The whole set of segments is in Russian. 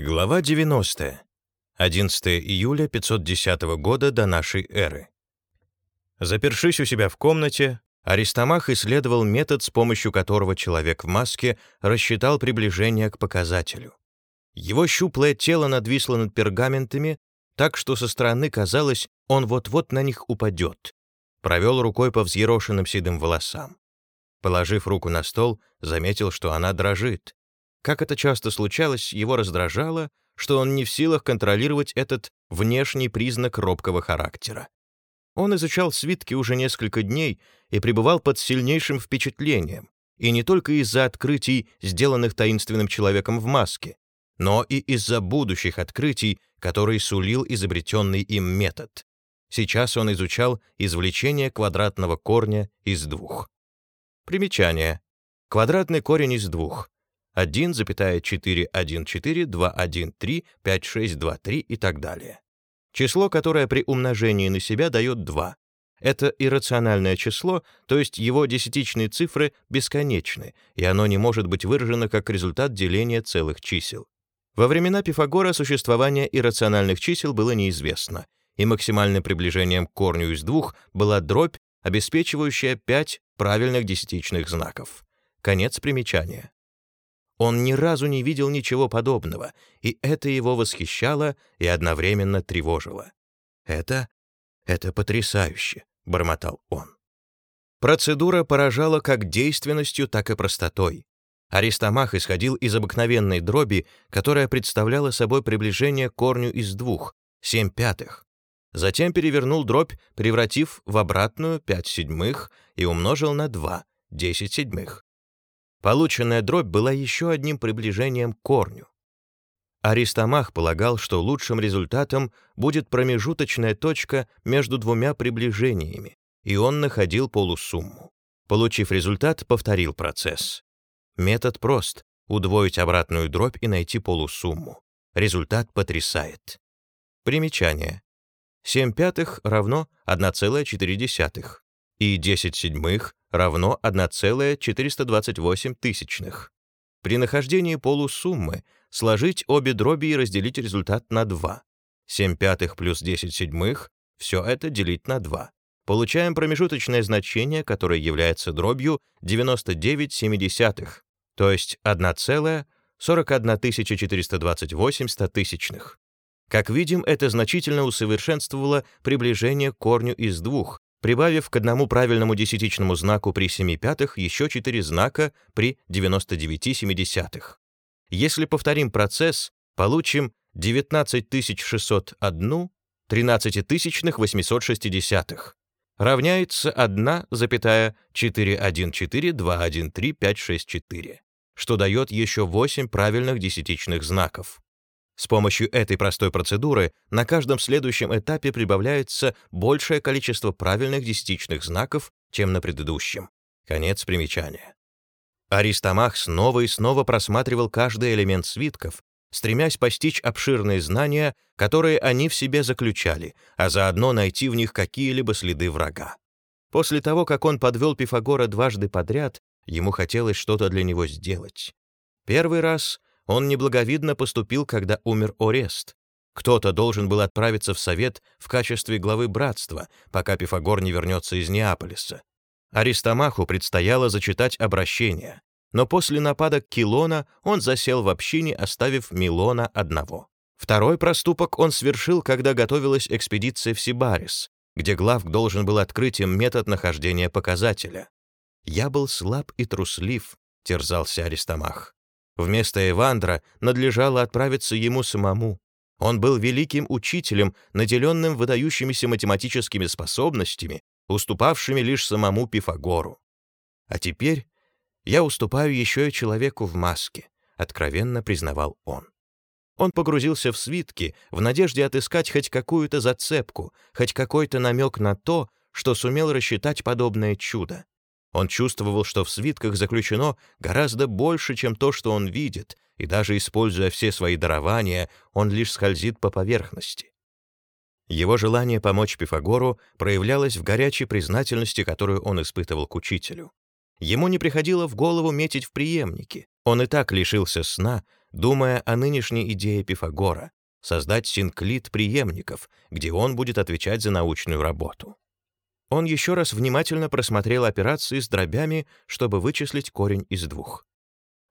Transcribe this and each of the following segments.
Глава 90. 11 июля 510 года до нашей эры. Запершись у себя в комнате, Аристомах исследовал метод, с помощью которого человек в маске рассчитал приближение к показателю. Его щуплое тело надвисло над пергаментами, так что со стороны казалось, он вот-вот на них упадет. Провел рукой по взъерошенным седым волосам. Положив руку на стол, заметил, что она дрожит. Как это часто случалось, его раздражало, что он не в силах контролировать этот внешний признак робкого характера. Он изучал свитки уже несколько дней и пребывал под сильнейшим впечатлением, и не только из-за открытий, сделанных таинственным человеком в маске, но и из-за будущих открытий, которые сулил изобретенный им метод. Сейчас он изучал извлечение квадратного корня из двух. Примечание. Квадратный корень из двух. 1,414,213,5623 и так далее. Число, которое при умножении на себя дает 2. Это иррациональное число, то есть его десятичные цифры бесконечны, и оно не может быть выражено как результат деления целых чисел. Во времена Пифагора существование иррациональных чисел было неизвестно, и максимальным приближением к корню из двух была дробь, обеспечивающая 5 правильных десятичных знаков. Конец примечания. Он ни разу не видел ничего подобного, и это его восхищало и одновременно тревожило. «Это... это потрясающе», — бормотал он. Процедура поражала как действенностью, так и простотой. Аристомах исходил из обыкновенной дроби, которая представляла собой приближение к корню из двух, семь пятых. Затем перевернул дробь, превратив в обратную пять седьмых и умножил на два, десять седьмых. Полученная дробь была еще одним приближением к корню. Аристомах полагал, что лучшим результатом будет промежуточная точка между двумя приближениями, и он находил полусумму. Получив результат, повторил процесс. Метод прост — удвоить обратную дробь и найти полусумму. Результат потрясает. Примечание. 7 пятых равно 1,4, и 10 седьмых равно 1,428 тысячных. При нахождении полусуммы сложить обе дроби и разделить результат на 2. 7 пятых плюс 10 седьмых — все это делить на 2. Получаем промежуточное значение, которое является дробью 99 семидесятых, то есть 1,41 428 стотысячных. Как видим, это значительно усовершенствовало приближение к корню из двух, прибавив к одному правильному десятичному знаку при 7 пятых еще 4 знака при 99 семидесятых. Если повторим процесс, получим 19601 13 860 равняется 1,414213,564, что дает еще 8 правильных десятичных знаков. С помощью этой простой процедуры на каждом следующем этапе прибавляется большее количество правильных десятичных знаков, чем на предыдущем. Конец примечания. Аристомах снова и снова просматривал каждый элемент свитков, стремясь постичь обширные знания, которые они в себе заключали, а заодно найти в них какие-либо следы врага. После того, как он подвел Пифагора дважды подряд, ему хотелось что-то для него сделать. Первый раз он неблаговидно поступил, когда умер Орест. Кто-то должен был отправиться в совет в качестве главы братства, пока Пифагор не вернется из Неаполиса. Аристомаху предстояло зачитать обращение, но после нападок Килона он засел в общине, оставив Милона одного. Второй проступок он совершил, когда готовилась экспедиция в Сибарис, где главк должен был открыть им метод нахождения показателя. «Я был слаб и труслив», — терзался Аристомах. Вместо Эвандра надлежало отправиться ему самому. Он был великим учителем, наделенным выдающимися математическими способностями, уступавшими лишь самому Пифагору. А теперь я уступаю еще и человеку в маске, откровенно признавал он. Он погрузился в свитки в надежде отыскать хоть какую-то зацепку, хоть какой-то намек на то, что сумел рассчитать подобное чудо. Он чувствовал, что в свитках заключено гораздо больше, чем то, что он видит, и даже используя все свои дарования, он лишь скользит по поверхности. Его желание помочь Пифагору проявлялось в горячей признательности, которую он испытывал к учителю. Ему не приходило в голову метить в преемники. Он и так лишился сна, думая о нынешней идее Пифагора — создать синклит преемников, где он будет отвечать за научную работу. Он еще раз внимательно просмотрел операции с дробями, чтобы вычислить корень из двух.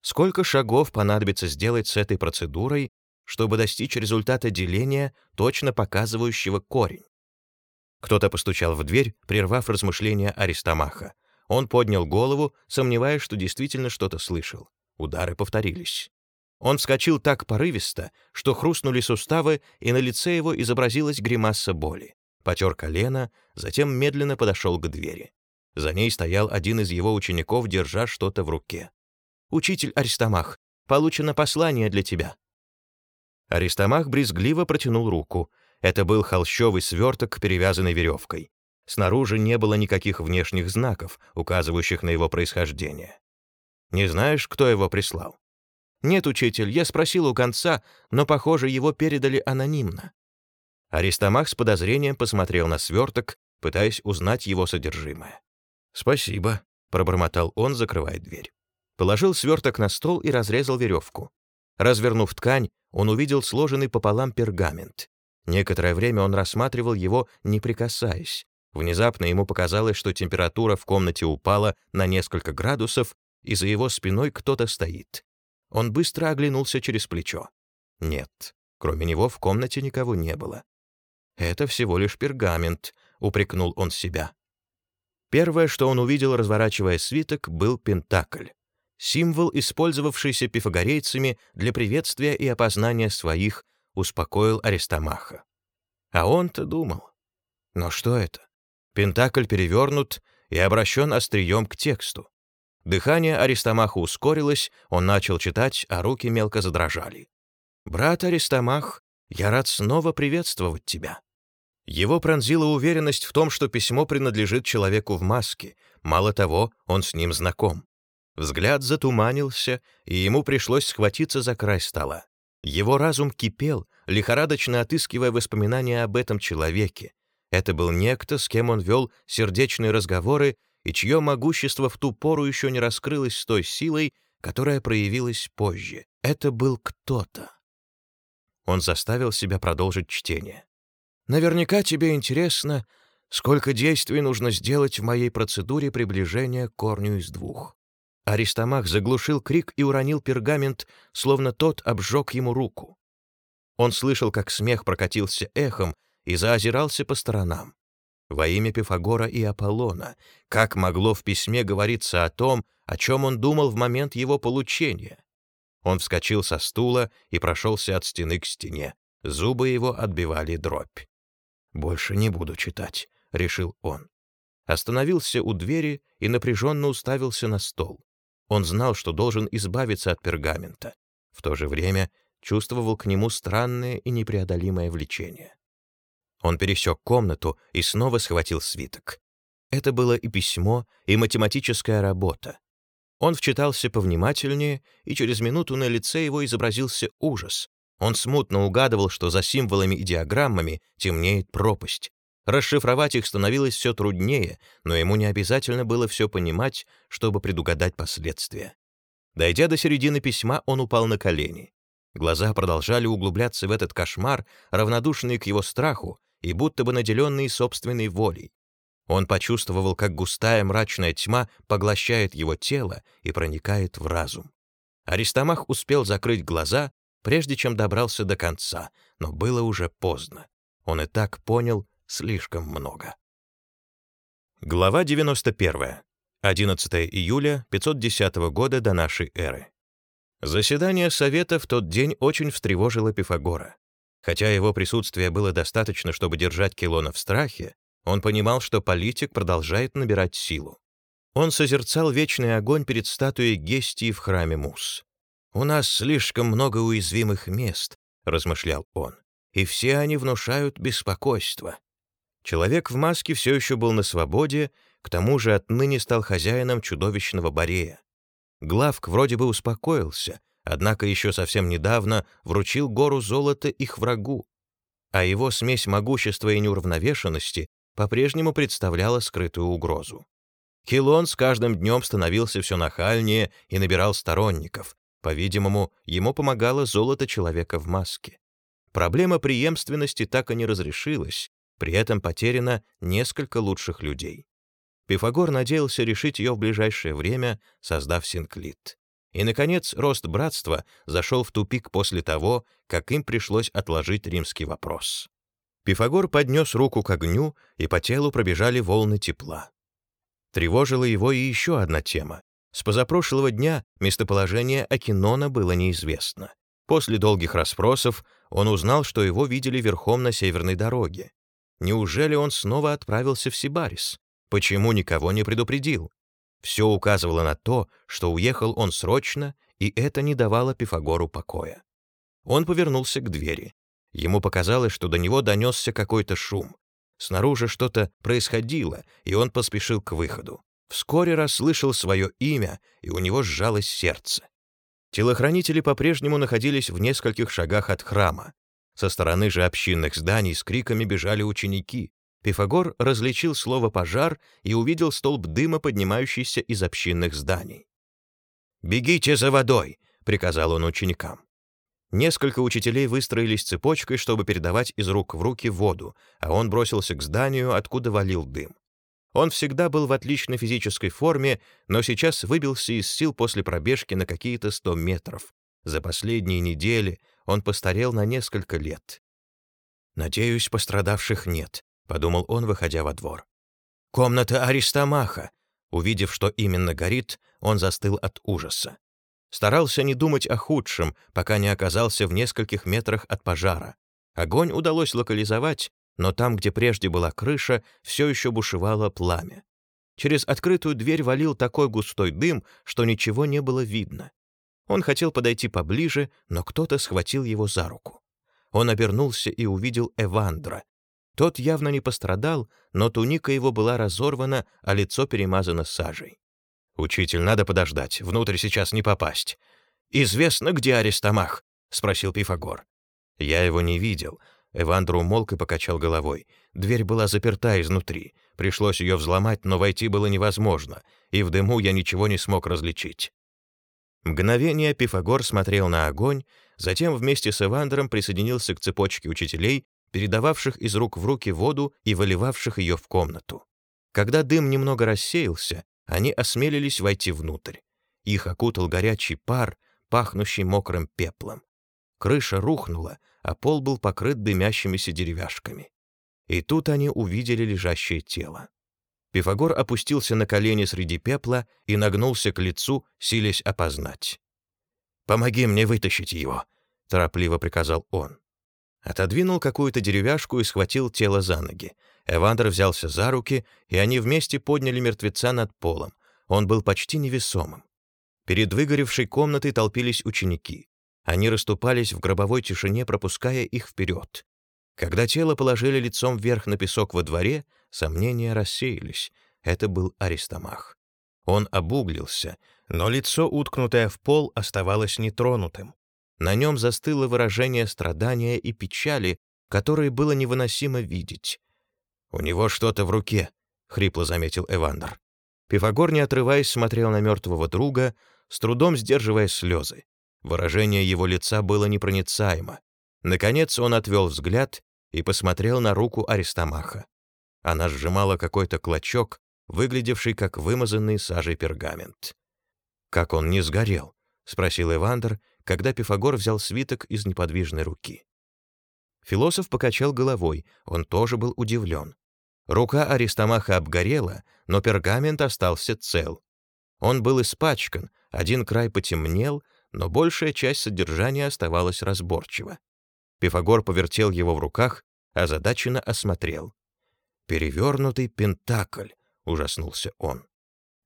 Сколько шагов понадобится сделать с этой процедурой, чтобы достичь результата деления, точно показывающего корень? Кто-то постучал в дверь, прервав размышления Аристомаха. Он поднял голову, сомневаясь, что действительно что-то слышал. Удары повторились. Он вскочил так порывисто, что хрустнули суставы, и на лице его изобразилась гримаса боли. Потер колено, затем медленно подошел к двери. За ней стоял один из его учеников, держа что-то в руке. «Учитель Аристомах, получено послание для тебя». Аристомах брезгливо протянул руку. Это был холщовый сверток, перевязанный веревкой. Снаружи не было никаких внешних знаков, указывающих на его происхождение. «Не знаешь, кто его прислал?» «Нет, учитель, я спросил у конца, но, похоже, его передали анонимно». Аристомах с подозрением посмотрел на сверток, пытаясь узнать его содержимое. «Спасибо», — пробормотал он, закрывая дверь. Положил сверток на стол и разрезал веревку. Развернув ткань, он увидел сложенный пополам пергамент. Некоторое время он рассматривал его, не прикасаясь. Внезапно ему показалось, что температура в комнате упала на несколько градусов, и за его спиной кто-то стоит. Он быстро оглянулся через плечо. Нет, кроме него в комнате никого не было. «Это всего лишь пергамент», — упрекнул он себя. Первое, что он увидел, разворачивая свиток, был пентакль. Символ, использовавшийся пифагорейцами для приветствия и опознания своих, успокоил Аристомаха. А он-то думал. Но что это? Пентакль перевернут и обращен острием к тексту. Дыхание Аристомаха ускорилось, он начал читать, а руки мелко задрожали. «Брат Аристомах, я рад снова приветствовать тебя». Его пронзила уверенность в том, что письмо принадлежит человеку в маске. Мало того, он с ним знаком. Взгляд затуманился, и ему пришлось схватиться за край стола. Его разум кипел, лихорадочно отыскивая воспоминания об этом человеке. Это был некто, с кем он вел сердечные разговоры, и чье могущество в ту пору еще не раскрылось с той силой, которая проявилась позже. Это был кто-то. Он заставил себя продолжить чтение. «Наверняка тебе интересно, сколько действий нужно сделать в моей процедуре приближения к корню из двух». Аристомах заглушил крик и уронил пергамент, словно тот обжег ему руку. Он слышал, как смех прокатился эхом и заозирался по сторонам. Во имя Пифагора и Аполлона, как могло в письме говориться о том, о чем он думал в момент его получения? Он вскочил со стула и прошелся от стены к стене. Зубы его отбивали дробь. «Больше не буду читать», — решил он. Остановился у двери и напряженно уставился на стол. Он знал, что должен избавиться от пергамента. В то же время чувствовал к нему странное и непреодолимое влечение. Он пересек комнату и снова схватил свиток. Это было и письмо, и математическая работа. Он вчитался повнимательнее, и через минуту на лице его изобразился ужас. Он смутно угадывал, что за символами и диаграммами темнеет пропасть. Расшифровать их становилось все труднее, но ему не обязательно было все понимать, чтобы предугадать последствия. Дойдя до середины письма, он упал на колени. Глаза продолжали углубляться в этот кошмар, равнодушные к его страху и будто бы наделенные собственной волей. Он почувствовал, как густая мрачная тьма поглощает его тело и проникает в разум. Аристомах успел закрыть глаза, прежде чем добрался до конца, но было уже поздно. Он и так понял, слишком много. Глава 91. 11 июля 510 года до нашей эры. Заседание Совета в тот день очень встревожило Пифагора. Хотя его присутствие было достаточно, чтобы держать Келона в страхе, он понимал, что политик продолжает набирать силу. Он созерцал вечный огонь перед статуей Гестии в храме Мус. «У нас слишком много уязвимых мест», — размышлял он, «и все они внушают беспокойство. Человек в маске все еще был на свободе, к тому же отныне стал хозяином чудовищного Борея. Главк вроде бы успокоился, однако еще совсем недавно вручил гору золота их врагу, а его смесь могущества и неуравновешенности по-прежнему представляла скрытую угрозу. Килон с каждым днем становился все нахальнее и набирал сторонников. По-видимому, ему помогало золото человека в маске. Проблема преемственности так и не разрешилась, при этом потеряно несколько лучших людей. Пифагор надеялся решить ее в ближайшее время, создав синклит. И, наконец, рост братства зашел в тупик после того, как им пришлось отложить римский вопрос. Пифагор поднес руку к огню, и по телу пробежали волны тепла. Тревожила его и еще одна тема. С позапрошлого дня местоположение Акинона было неизвестно. После долгих расспросов он узнал, что его видели верхом на северной дороге. Неужели он снова отправился в Сибарис? Почему никого не предупредил? Все указывало на то, что уехал он срочно, и это не давало Пифагору покоя. Он повернулся к двери. Ему показалось, что до него донесся какой-то шум. Снаружи что-то происходило, и он поспешил к выходу. Вскоре расслышал свое имя, и у него сжалось сердце. Телохранители по-прежнему находились в нескольких шагах от храма. Со стороны же общинных зданий с криками бежали ученики. Пифагор различил слово «пожар» и увидел столб дыма, поднимающийся из общинных зданий. «Бегите за водой!» — приказал он ученикам. Несколько учителей выстроились цепочкой, чтобы передавать из рук в руки воду, а он бросился к зданию, откуда валил дым. Он всегда был в отличной физической форме, но сейчас выбился из сил после пробежки на какие-то 100 метров. За последние недели он постарел на несколько лет. «Надеюсь, пострадавших нет», — подумал он, выходя во двор. «Комната Аристомаха!» Увидев, что именно горит, он застыл от ужаса. Старался не думать о худшем, пока не оказался в нескольких метрах от пожара. Огонь удалось локализовать, но там, где прежде была крыша, все еще бушевало пламя. Через открытую дверь валил такой густой дым, что ничего не было видно. Он хотел подойти поближе, но кто-то схватил его за руку. Он обернулся и увидел Эвандра. Тот явно не пострадал, но туника его была разорвана, а лицо перемазано сажей. «Учитель, надо подождать, внутрь сейчас не попасть». «Известно, где Аристомах?» — спросил Пифагор. «Я его не видел». Эвандр умолк и покачал головой. Дверь была заперта изнутри. Пришлось ее взломать, но войти было невозможно, и в дыму я ничего не смог различить. Мгновение Пифагор смотрел на огонь, затем вместе с Эвандром присоединился к цепочке учителей, передававших из рук в руки воду и выливавших ее в комнату. Когда дым немного рассеялся, они осмелились войти внутрь. Их окутал горячий пар, пахнущий мокрым пеплом. Крыша рухнула, а пол был покрыт дымящимися деревяшками. И тут они увидели лежащее тело. Пифагор опустился на колени среди пепла и нагнулся к лицу, силясь опознать. «Помоги мне вытащить его», — торопливо приказал он. Отодвинул какую-то деревяшку и схватил тело за ноги. Эвандер взялся за руки, и они вместе подняли мертвеца над полом. Он был почти невесомым. Перед выгоревшей комнатой толпились ученики. Они расступались в гробовой тишине, пропуская их вперед. Когда тело положили лицом вверх на песок во дворе, сомнения рассеялись. Это был Аристомах. Он обуглился, но лицо, уткнутое в пол, оставалось нетронутым. На нем застыло выражение страдания и печали, которые было невыносимо видеть. «У него что-то в руке», — хрипло заметил Эвандер. Пифагор, не отрываясь, смотрел на мертвого друга, с трудом сдерживая слезы. Выражение его лица было непроницаемо. Наконец он отвел взгляд и посмотрел на руку Аристомаха. Она сжимала какой-то клочок, выглядевший как вымазанный сажей пергамент. «Как он не сгорел?» — спросил Эвандер, когда Пифагор взял свиток из неподвижной руки. Философ покачал головой, он тоже был удивлен. Рука Аристомаха обгорела, но пергамент остался цел. Он был испачкан, один край потемнел, но большая часть содержания оставалась разборчива. Пифагор повертел его в руках, озадаченно осмотрел. «Перевернутый пентакль», — ужаснулся он.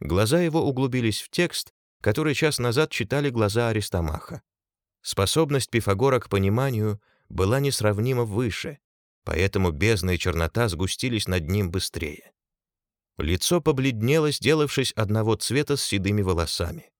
Глаза его углубились в текст, который час назад читали глаза Аристомаха. Способность Пифагора к пониманию была несравнимо выше, поэтому бездна и чернота сгустились над ним быстрее. Лицо побледнело, сделавшись одного цвета с седыми волосами.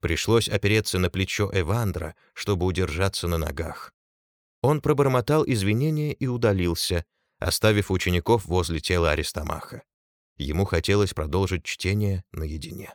Пришлось опереться на плечо Эвандра, чтобы удержаться на ногах. Он пробормотал извинения и удалился, оставив учеников возле тела Аристомаха. Ему хотелось продолжить чтение наедине.